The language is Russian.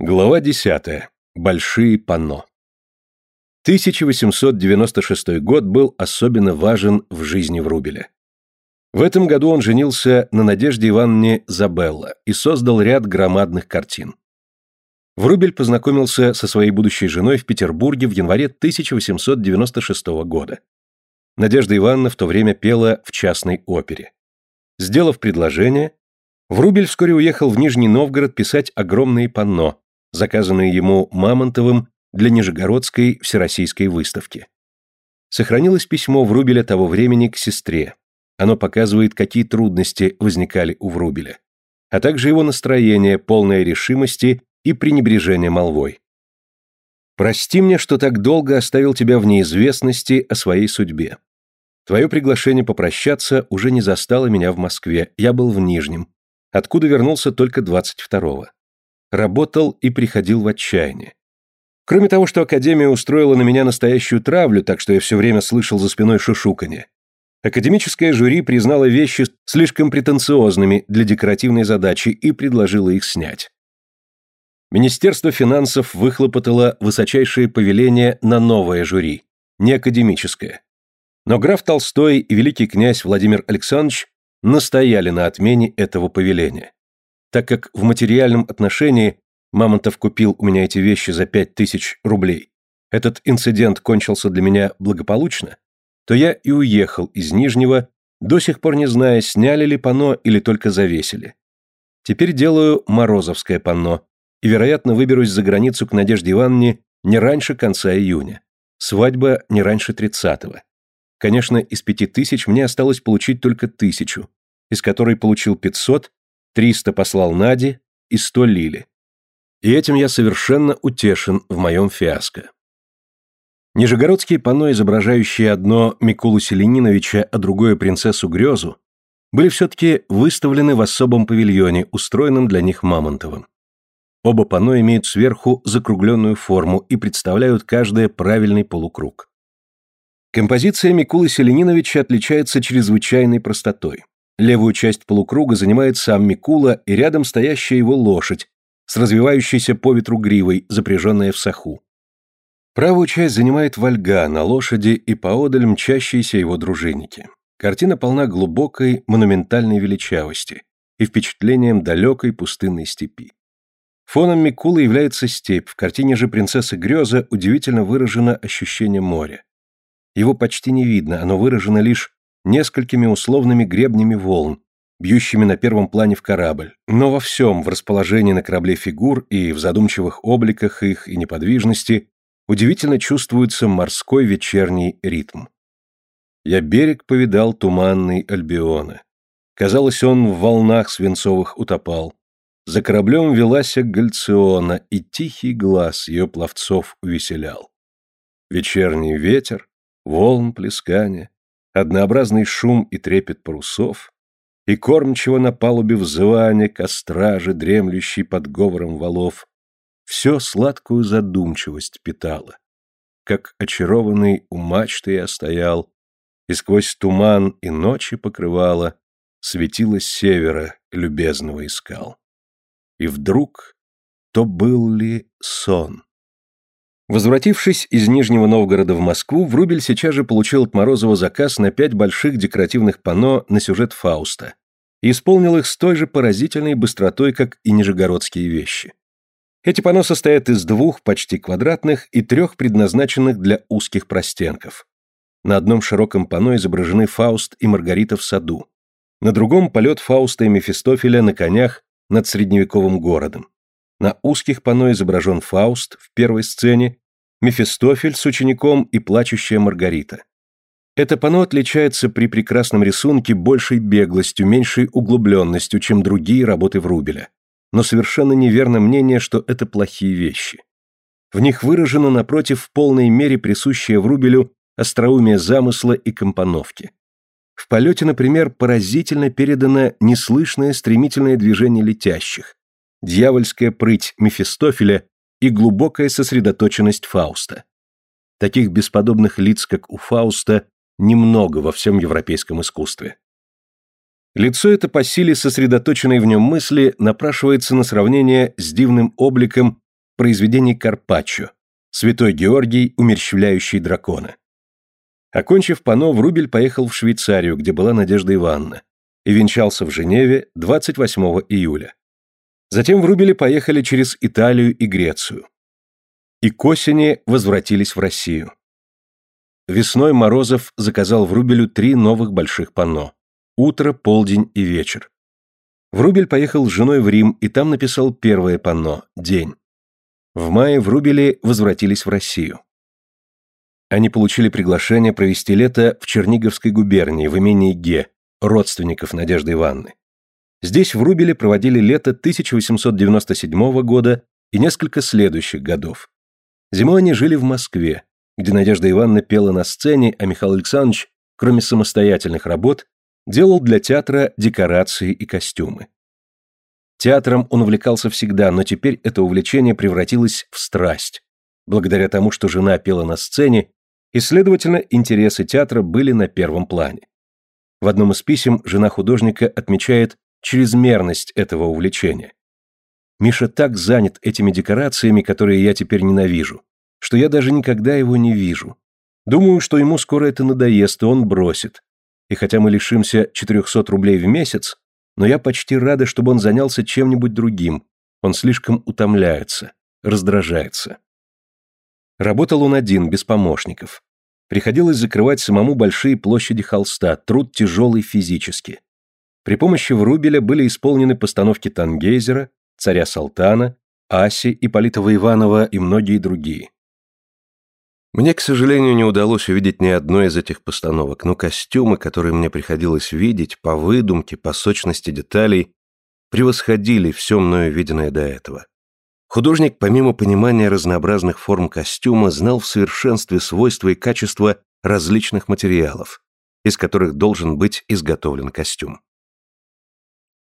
Глава 10. Большие панно. 1896 год был особенно важен в жизни Врубеля. В этом году он женился на Надежде Ивановне Забелла и создал ряд громадных картин. Врубель познакомился со своей будущей женой в Петербурге в январе 1896 года. Надежда Ивановна в то время пела в частной опере. Сделав предложение, Врубель вскоре уехал в Нижний Новгород писать огромные панно, заказанные ему Мамонтовым для Нижегородской всероссийской выставки. Сохранилось письмо Врубеля того времени к сестре. Оно показывает, какие трудности возникали у Врубеля, а также его настроение, полное решимости и пренебрежение молвой. «Прости мне, что так долго оставил тебя в неизвестности о своей судьбе. Твое приглашение попрощаться уже не застало меня в Москве, я был в Нижнем, откуда вернулся только 22-го работал и приходил в отчаяние. Кроме того, что Академия устроила на меня настоящую травлю, так что я все время слышал за спиной шушуканье, академическое жюри признало вещи слишком претенциозными для декоративной задачи и предложило их снять. Министерство финансов выхлопотало высочайшее повеление на новое жюри, не академическое. Но граф Толстой и великий князь Владимир Александрович настояли на отмене этого повеления. Так как в материальном отношении Мамонтов купил у меня эти вещи за пять тысяч рублей, этот инцидент кончился для меня благополучно, то я и уехал из Нижнего, до сих пор не зная, сняли ли панно или только завесили. Теперь делаю Морозовское панно, и, вероятно, выберусь за границу к Надежде Ивановне не раньше конца июня. Свадьба не раньше тридцатого. Конечно, из пяти тысяч мне осталось получить только тысячу, из которой получил пятьсот Триста послал Наде и сто Лили. И этим я совершенно утешен в моем фиаско. Нижегородские панно, изображающие одно Микулу Селениновича, а другое принцессу Грезу, были все-таки выставлены в особом павильоне, устроенном для них Мамонтовым. Оба панно имеют сверху закругленную форму и представляют каждое правильный полукруг. Композиция Микулы Селениновича отличается чрезвычайной простотой. Левую часть полукруга занимает сам Микула и рядом стоящая его лошадь с развивающейся по ветру гривой, запряженная в саху. Правую часть занимает Вальга на лошади и поодаль мчащиеся его дружинники. Картина полна глубокой монументальной величавости и впечатлением далекой пустынной степи. Фоном Микулы является степь, в картине же «Принцесса Греза» удивительно выражено ощущение моря. Его почти не видно, оно выражено лишь несколькими условными гребнями волн, бьющими на первом плане в корабль, но во всем, в расположении на корабле фигур и в задумчивых обликах их и неподвижности, удивительно чувствуется морской вечерний ритм. Я берег повидал туманный Альбиона. Казалось, он в волнах свинцовых утопал. За кораблем велась Гальциона, и тихий глаз ее пловцов увеселял. Вечерний ветер, волн плескания, однообразный шум и трепет парусов, и кормчего на палубе взывание костра же, дремлющий под говором валов, все сладкую задумчивость питало. Как очарованный у мачты я стоял, и сквозь туман и ночи покрывало, светило севера любезного искал. И вдруг то был ли сон? Возвратившись из Нижнего Новгорода в Москву, Врубель сейчас же получил от Морозова заказ на пять больших декоративных панно на сюжет Фауста и исполнил их с той же поразительной быстротой, как и нижегородские вещи. Эти панно состоят из двух почти квадратных и трех предназначенных для узких простенков. На одном широком панно изображены Фауст и Маргарита в саду, на другом полет Фауста и Мефистофеля на конях над средневековым городом. На узких панно изображен Фауст в первой сцене, Мефистофель с учеником и плачущая Маргарита. Это панно отличается при прекрасном рисунке большей беглостью, меньшей углубленностью, чем другие работы Врубеля. Но совершенно неверно мнение, что это плохие вещи. В них выражено, напротив, в полной мере присущее Врубелю остроумие замысла и компоновки. В полете, например, поразительно передано неслышное стремительное движение летящих, дьявольская прыть Мефистофеля и глубокая сосредоточенность Фауста. Таких бесподобных лиц, как у Фауста, немного во всем европейском искусстве. Лицо это по силе сосредоточенной в нем мысли напрашивается на сравнение с дивным обликом произведений Карпаччо «Святой Георгий, умерщвляющий дракона». Окончив пано, Врубель поехал в Швейцарию, где была Надежда Ивановна, и венчался в Женеве 28 июля. Затем Врубели поехали через Италию и Грецию. И к осени возвратились в Россию. Весной Морозов заказал Врубелю три новых больших панно – утро, полдень и вечер. Врубель поехал с женой в Рим и там написал первое панно – день. В мае Врубели возвратились в Россию. Они получили приглашение провести лето в Черниговской губернии, в имении Ге, родственников Надежды Ивановны. Здесь в Рубеле проводили лето 1897 года и несколько следующих годов. Зимой они жили в Москве, где Надежда Ивановна пела на сцене, а Михаил Александрович, кроме самостоятельных работ, делал для театра декорации и костюмы. Театром он увлекался всегда, но теперь это увлечение превратилось в страсть, благодаря тому, что жена пела на сцене, и, следовательно, интересы театра были на первом плане. В одном из писем жена художника отмечает чрезмерность этого увлечения. Миша так занят этими декорациями, которые я теперь ненавижу, что я даже никогда его не вижу. Думаю, что ему скоро это надоест, и он бросит. И хотя мы лишимся 400 рублей в месяц, но я почти рада, чтобы он занялся чем-нибудь другим. Он слишком утомляется, раздражается. Работал он один, без помощников. Приходилось закрывать самому большие площади холста, труд тяжелый физически. При помощи Врубеля были исполнены постановки Тангейзера, царя Салтана, Аси, Ипполитова Иванова и многие другие. Мне, к сожалению, не удалось увидеть ни одной из этих постановок, но костюмы, которые мне приходилось видеть, по выдумке, по сочности деталей, превосходили все мною виденное до этого. Художник, помимо понимания разнообразных форм костюма, знал в совершенстве свойства и качества различных материалов, из которых должен быть изготовлен костюм.